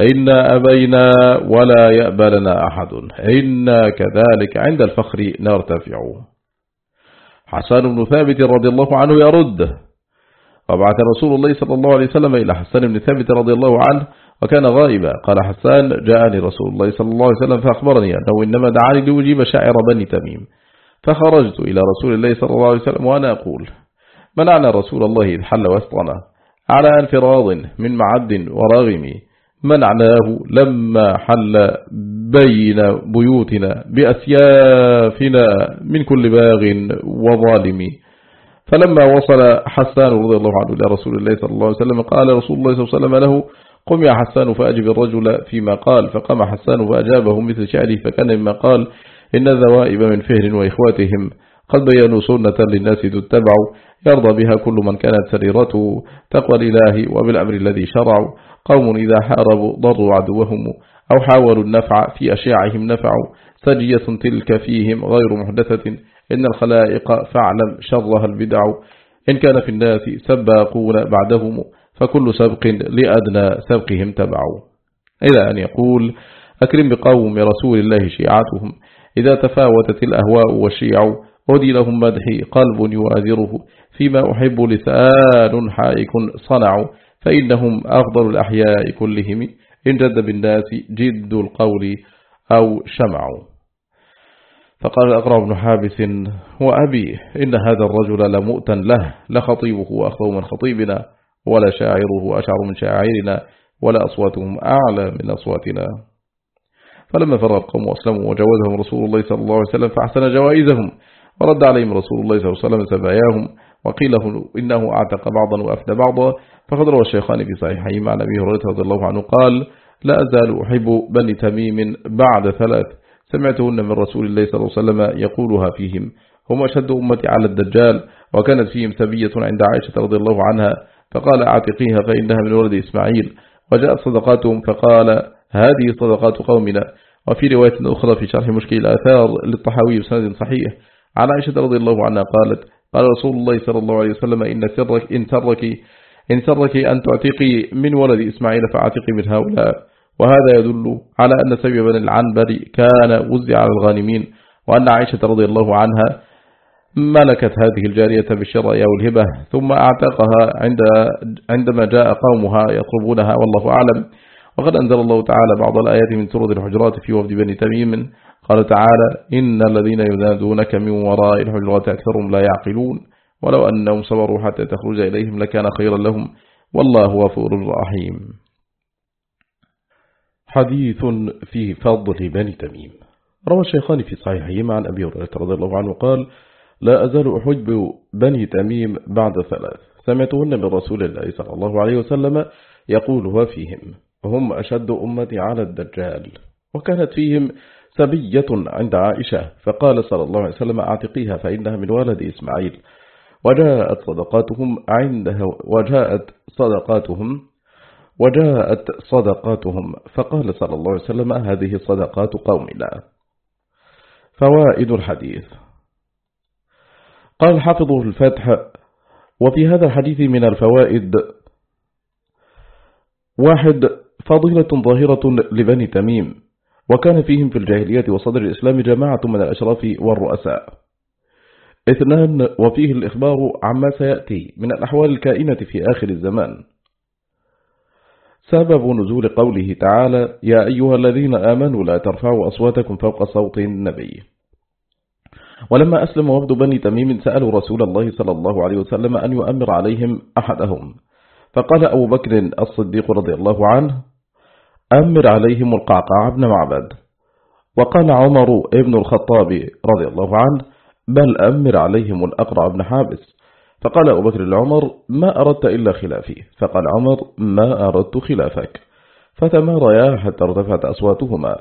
إنا أبينا ولا يأبى لنا أحد. إنا كذلك عند الفخر نرتفع. حسان بن ثابت رضي الله عنه يرد وبعث رسول الله صلى الله عليه وسلم إلى حسان بن ثابت رضي الله عنه وكان غائبا. قال حسان جاءني رسول الله صلى الله عليه وسلم فأخبرني أنه إنما دعاني لأجيب شاعر بني تميم. فخرجت إلى رسول الله صلى الله عليه وسلم وأنا أقول منعنا رسول الله إذ حل وسطنا على انفراض من معد وراغم منعناه لما حل بين بيوتنا بأسيافنا من كل باغ وظالم. فلما وصل حسان رضي الله عنه إلى رسول الله صلى الله عليه وسلم قال رسول الله صلى الله عليه وسلم له قم يا حسان فأجب الرجل فيما قال. فقام حسان فأجابه مثل شعره فكان مما قال إن الذوائب من فهر وإخواتهم قد بيانوا سنة للناس تتبع يرضى بها كل من كانت سريرته تقوى الإله وبالأمر الذي شرعوا. قوم إذا حاربوا ضروا عدوهم أو حاولوا النفع في أشياعهم نفعوا. سجية تلك فيهم غير محدثة. إن الخلائق فاعلم شرها البدع. إن كان في الناس سباقون بعدهم فكل سبق لأدنى سبقهم تبعوا إلى أن يقول أكرم بقوم رسول الله شيعتهم. إذا تفاوتت الأهواء والشيع ودي لهم مدحي قلب يوازره. فيما أحب لسان حائك صنعوا فإنهم أفضل الأحياء كلهم إن جد بالناس جد القول أو شمعوا. فقال الأقرع بن حابس وأبي إن هذا الرجل لمؤتا له لخطيبه وأخطو من خطيبنا ولا شاعره أشعر من شاعرنا ولا أصواتهم أعلى من أصواتنا. فلما فرغ القوم وأسلموا وجوزهم رسول الله صلى الله عليه وسلم فأحسن جوائزهم ورد عليهم رسول الله صلى الله عليه وسلم سباياهم وقيل إنه أعتق بعضا وأفنى بعضا. فقد روى الشيخان في صحيحين مع نبي هريرة رضي الله عنه قال لا أزال أحب بني تميم بعد ثلاث. سمعتهن من رسول الله صلى الله عليه وسلم يقولها فيهم. هم أشد أمتي على الدجال وكانت فيهم سبية عند عائشة رضي الله عنها. فقال أعتقيها فإنها من ولد إسماعيل. وجاءت صدقاتهم فقال هذه صدقات قومنا. وفي رواية أخرى في شرح مشكل الآثار للطحاوي بسند صحيح. عن عائشة رضي الله عنها قالت قال رسول الله صلى الله عليه وسلم إن سرك إن سرك إن سرك أن تعتقي من ولد إسماعيل فاعتقي من هؤلاء. وهذا يدل على أن سبي بن العنبر كان وزع على الغانمين وأن عائشة رضي الله عنها ملكت هذه الجارية بالشراء أو الهبة ثم أعتقها عند عندما جاء قومها يطلبونها والله أعلم. وقد أنزل الله تعالى بعض الآيات من سورة الحجرات في وفد بني تميم قال تعالى إن الذين ينادونك من وراء الحجرات أكثرهم لا يعقلون ولو أنهم صبروا حتى تخرج إليهم لكان خيرا لهم والله غفور رحيم. حديث في فضل بني تميم. روى الشيخان في صحيحهما عن أبي هريرة رضي الله عنه قال لا أزال أحب بني تميم بعد ثلاث. سمعتهن من رسول الله صلى الله عليه وسلم يقولها فيهم هم أشد أمتي على الدجال. وكانت فيهم سبية عند عائشة فقال صلى الله عليه وسلم أعتقيها فإنها من ولد إسماعيل. وجاءت صدقاتهم عندها وجاءت صدقاتهم وجاءت صدقاتهم فقال صلى الله عليه وسلم هذه صدقات قومنا. فوائد الحديث. قال حفظه الفتح وفي هذا الحديث من الفوائد واحد فضيلة ظاهرة لبني تميم. وكان فيهم في الجاهلية وصدر الإسلام جماعة من الأشراف والرؤساء. إثنان وفيه الإخبار عما سيأتي من الأحوال الكائنة في آخر الزمان. سبب نزول قوله تعالى يا أيها الذين آمنوا لا ترفعوا أصواتكم فوق صوت النبي. ولما أسلم وفد بني تميم سألوا رسول الله صلى الله عليه وسلم أن يؤمر عليهم أحدهم. فقال أبو بكر الصديق رضي الله عنه أمر عليهم القعقاع بن معبد. وقال عمر ابن الخطاب رضي الله عنه بل أمر عليهم الأقرع بن حابس. فقال أبو بكر لعمر ما أردت إلا خلافي. فقال عمر ما أردت خلافك. فتماريا حتى ارتفعت أصواتهما.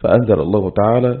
فأنزل الله تعالى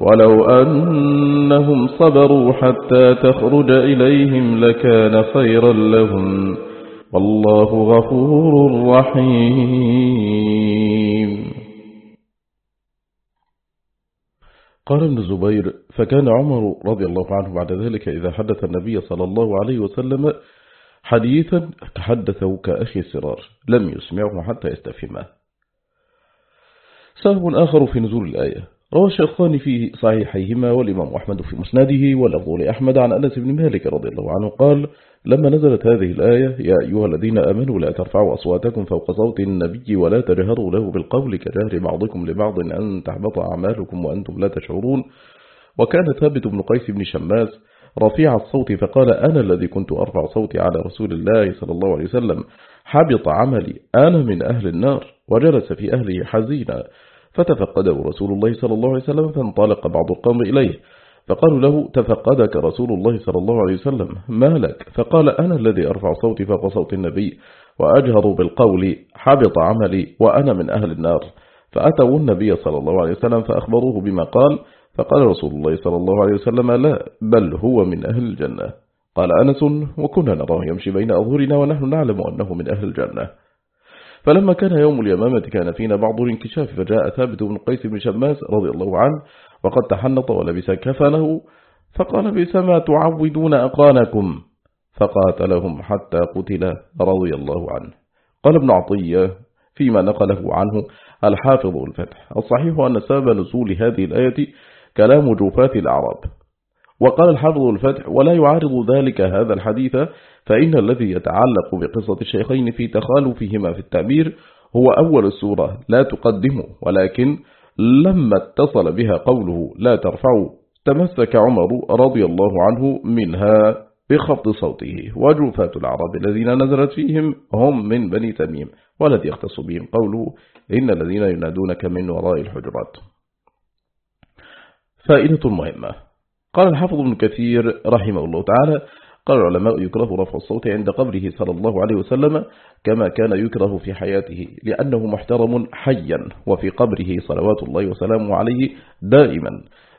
ولو أنهم صبروا حتى تخرج إليهم لكان خيرا لهم والله غفور رحيم. قال ابن الزبير فكان عمر رضي الله عنه بعد ذلك إذا حدث النبي صلى الله عليه وسلم حديثا تحدثه كأخي السرار لم يسمعه حتى يستفهمه. سبب آخر في نزول الآية. روى الشيخان في صحيحيهما والإمام أحمد في مسنده واللفظ لأحمد عن أنس بن مالك رضي الله عنه قال لما نزلت هذه الآية يا أيها الذين آمنوا لا ترفعوا أصواتكم فوق صوت النبي ولا تجهروا له بالقول كجهر بعضكم لبعض أن تحبط أعمالكم وأنتم لا تشعرون وكان ثابت بن قيس بن شماس رفيع الصوت فقال أنا الذي كنت أرفع صوتي على رسول الله صلى الله عليه وسلم حبط عملي أنا من أهل النار وجلس في أهله حزينا فتفقده رسول الله صلى الله عليه وسلم فانطلق بعض القوم إليه. فقالوا له تفقدك رسول الله صلى الله عليه وسلم ما لك؟ فقال أنا الذي أرفع صوتي فوق صوت النبي وأجهر بالقول حبط عملي وأنا من أهل النار. فأتوا النبي صلى الله عليه وسلم فأخبروه بما قال فقال رسول الله صلى الله عليه وسلم لا بل هو من أهل الجنة. قال أنس وكنا نراه يمشي بين أظهرنا ونحن نعلم أنه من أهل الجنة. فلما كان يوم اليمامة كان فينا بعض الانكشاف فجاء ثابت بن قيس بن شماس رضي الله عنه وقد تحنط ولبس كفنه فقال بسما تعودون أقانكم؟ فقاتلهم حتى قتل رضي الله عنه. قال ابن عطية فيما نقله عنه الحافظ الفتح الصحيح أن سبب نزول هذه الآية كلام جوفات العرب وقال الحافظ الفتح ولا يعارض ذلك هذا الحديث فإن الذي يتعلق بقصة الشيخين في تخالفهما في التعبير هو أول السورة لا تقدمه ولكن لما اتصل بها قوله لا ترفعوا تمسك عمر رضي الله عنه منها بخفض صوته. وجوفات العرب الذين نزلت فيهم هم من بني تميم والذي يختص بهم قوله إن الذين ينادونك من وراء الحجرات. فائدة مهمة. قال الحافظ ابن كثير رحمه الله تعالى قال العلماء يكره رفع الصوت عند قبره صلى الله عليه وسلم كما كان يكره في حياته لأنه محترم حيا وفي قبره صلوات الله وسلامه عليه دائما.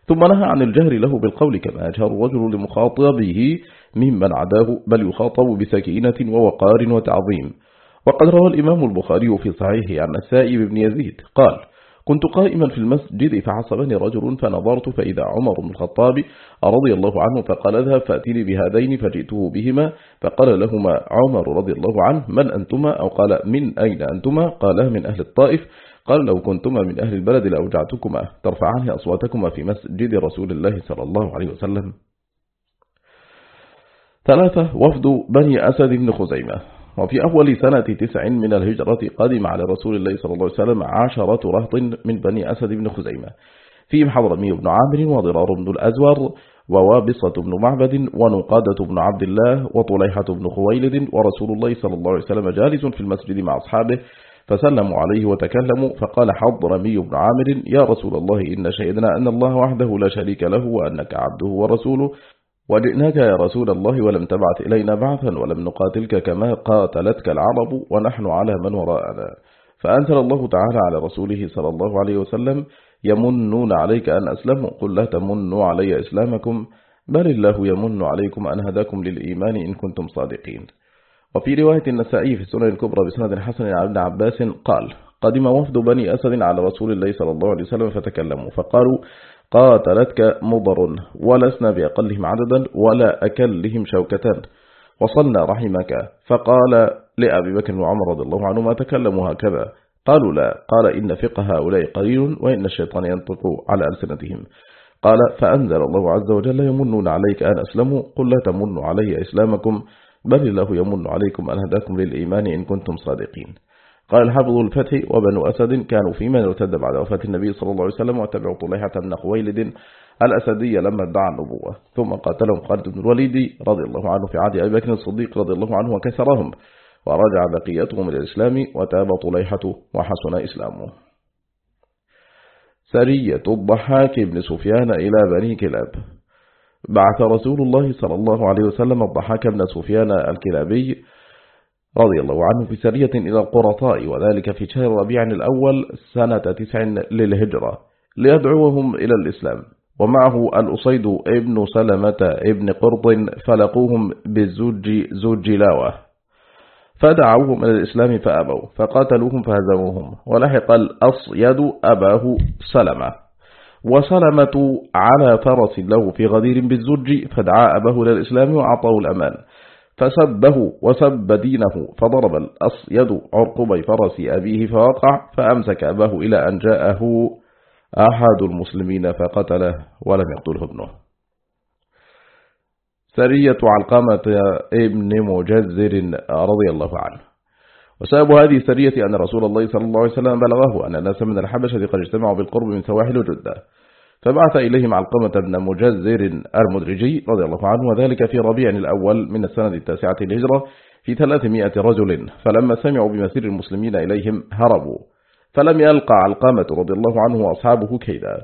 ثم نهى عن الجهر له بالقول كما يجهر الرجل لمخاطبه ممن عداه بل يخاطب بسكينة ووقار وتعظيم. وقد روى الإمام البخاري في صحيحه عن السائب بن يزيد قال كنت قائما في المسجد فعصبني رجل فنظرت فإذا عمر بن الخطاب رضي الله عنه فقال اذهب فأتني بهذين فجئته بهما فقال لهما عمر رضي الله عنه من أنتما؟ أو قال من أين أنتما؟ قال من أهل الطائف. قال لو كنتما من أهل البلد لأوجعتكما ترفعان أصواتكما في مسجد رسول الله صلى الله عليه وسلم. ثلاثة وفد بني أسد بن خزيمة. وفي أول سنة تسع من الهجرة قدم على رسول الله صلى الله عليه وسلم عشرة رهط من بني أسد بن خزيمة. فيهم حضرمي بن عامر وضرار بن الأزور ووابصة بن معبد ونقادة بن عبد الله وطليحة بن خويلد ورسول الله صلى الله عليه وسلم جالس في المسجد مع أصحابه فسلموا عليه وتكلموا فقال حضرمي بن عامر يا رسول الله إن شهدنا أن الله وحده لا شريك له وأنك عبده ورسوله وجئناك يا رسول الله ولم تبعث إلينا بعثا ولم نقاتلك كما قاتلتك العرب ونحن على من وراءنا. فأنزل الله تعالى على رسوله صلى الله عليه وسلم يمنون عليك أن أسلموا. قل لا تمنوا علي إسلامكم بل الله يمن عليكم أن هداكم للإيمان إن كنتم صادقين. وفي رواية النسائي في السنن الكبرى بسند حسن عن ابن عباس قال قدم وفد بني أسد على رسول الله صلى الله عليه وسلم فتكلموا فقالوا قاتلتك مضر ولسنا بأقلهم عددا ولا أكلهم شوكة. وصلنا رحمك. فقال لأبي بكر وعمر رضي الله عنهما تكلموا هكذا. قالوا لا. قال إن فقه هؤلاء قليل وإن الشيطان ينطق على ألسنتهم. قال فأنزل الله عز وجل يمنون عليك أن أسلموا. قل لا تمنوا علي إسلامكم بل الله يمن عليكم أن هداكم للإيمان إن كنتم صادقين. قال الحافظ الفتح وبنو أسد كانوا في من ارتد بعد وفاة النبي صلى الله عليه وسلم واتبعوا طليحة بن خويلد الأسدي لما ادعى النبوة. ثم قاتلهم خالد بن الوليد رضي الله عنه في عهد أبي بكر الصديق رضي الله عنه وكسرهم. ورجع بقيتهم إلى الإسلام وتاب طليحة وحسن إسلامه. سرية الضحاك بن سفيان إلى بني كلاب. بعث رسول الله صلى الله عليه وسلم الضحاك بن سفيان الكلابي رضي الله عنه في سرية إلى القرطاء وذلك في شهر ربيع الأول سنة تسع للهجرة ليدعوهم إلى الإسلام. ومعه الأصيد ابن سلمة ابن قرط فلقوهم بالزوج زوج لاوة فدعوهم إلى الإسلام فأبوا فقاتلوهم فهزموهم. ولحق الأصيد أباه سلمة. وسلمة على فرس له في غدير بالزوج فدعا أباه إلى الإسلام وأعطاه الأمان. فسبه وسب دينه فضرب الأصيد عرقبي فرس أبيه فوقع فأمسك أباه إلى أن جاءه أحد المسلمين فقتله ولم يقتله ابنه. سرية علقمة ابن مجزر رضي الله عنه. وسبب هذه السرية أن رسول الله صلى الله عليه وسلم بلغه أن الناس من الحبشة قد اجتمعوا بالقرب من سواحل جدة. فبعث إليهم علقمة بن مجزر المدرجي رضي الله عنه وذلك في ربيع الأول من السنة التاسعة الهجرة في ثلاثمائة رجل فلما سمعوا بمسير المسلمين إليهم هربوا فلم يلقى علقمة رضي الله عنه وأصحابه كيدا.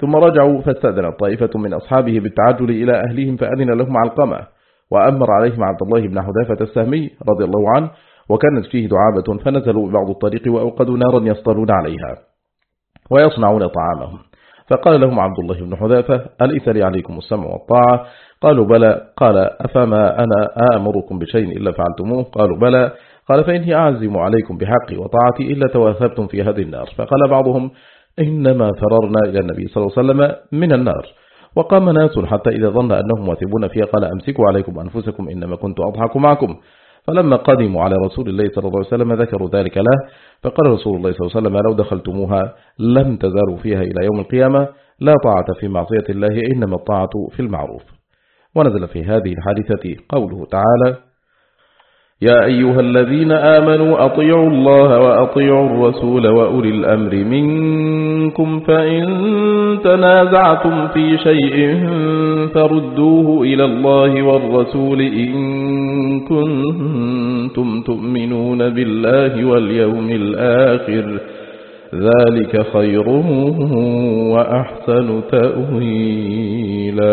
ثم رجعوا فاستأذن طائفة من أصحابه بالتعجل إلى أهلهم فأذن لهم علقمة وأمر عليهم عبد الله بن حذافة السهمي رضي الله عنه وكانت فيه دعابة فنزلوا ببعض الطريق وأوقدوا نارا يصطلون عليها ويصنعون طعامهم. فقال لهم عبد الله بن حذافة أليس لي عليكم السمع والطاعة؟ قالوا بلى. قال أفما أنا آمركم بشيء إلا فعلتموه؟ قالوا بلى. قال فإني أعزم عليكم بحقي وطاعتي إلا تواثبتم في هذه النار. فقال بعضهم إنما فررنا إلى النبي صلى الله عليه وسلم من النار. وقام ناس حتى إذا ظن أنهم واثبون فيها قال أمسكوا عليكم أنفسكم إنما كنت أضحك معكم. فلما قدموا على رسول الله صلى الله عليه وسلم ذكروا ذلك له. فقال رسول الله صلى الله عليه وسلم لو دخلتموها لم تزالوا فيها إلى يوم القيامة لا طاعة في معصية الله إنما الطاعة في المعروف. ونزل في هذه الحادثة قوله تعالى يا أيها الذين آمنوا أطيعوا الله وأطيعوا الرسول وأولي الأمر منكم فإن تنازعتم في شيء فردوه إلى الله والرسول إن كنتم تؤمنون بالله واليوم الآخر ذلك خير وأحسن تأويلا.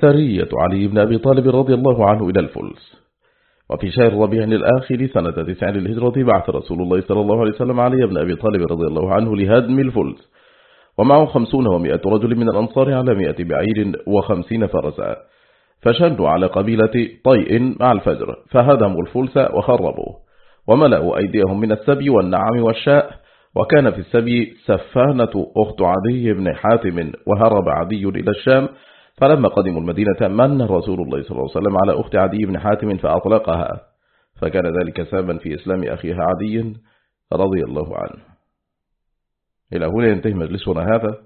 سرية علي بن أبي طالب رضي الله عنه إلى الفلس. وفي شهر ربيع الآخر سنة تسع للهجرة بعث رسول الله صلى الله عليه وسلم علي بن أبي طالب رضي الله عنه لهدم الفلس. ومعه خمسون ومائة رجل من الأنصار على مائة بعير وخمسين فرسا. فشدوا على قبيلة طيء مع الفجر فهدموا الفلس وخربوه. وملأوا أيديهم من السبي والنعم والشاء. وكان في السبي سفانة أخت عدي بن حاتم وهرب عدي إلى الشام فلما قدموا المدينة من رسول الله صلى الله عليه وسلم على أخت عدي بن حاتم فأطلقها فكان ذلك سببا في إسلام أخيها عدي رضي الله عنه. إلى هنا ينتهي مجلسنا هذا.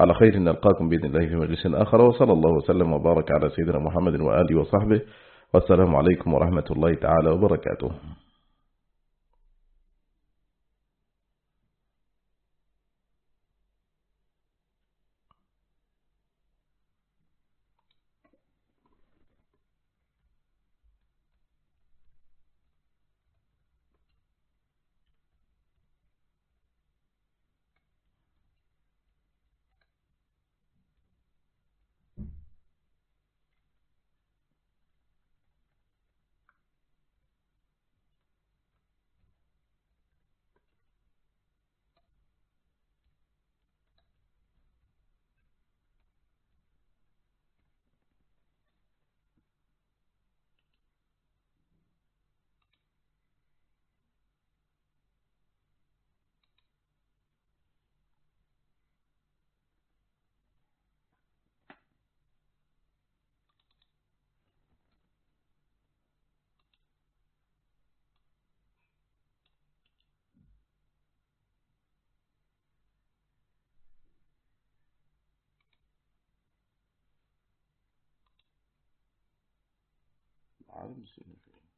على خير نلقاكم بإذن الله في مجلس آخر. وصلى الله وسلم وبارك على سيدنا محمد وآله وصحبه. والسلام عليكم ورحمة الله تعالى وبركاته. problems with it.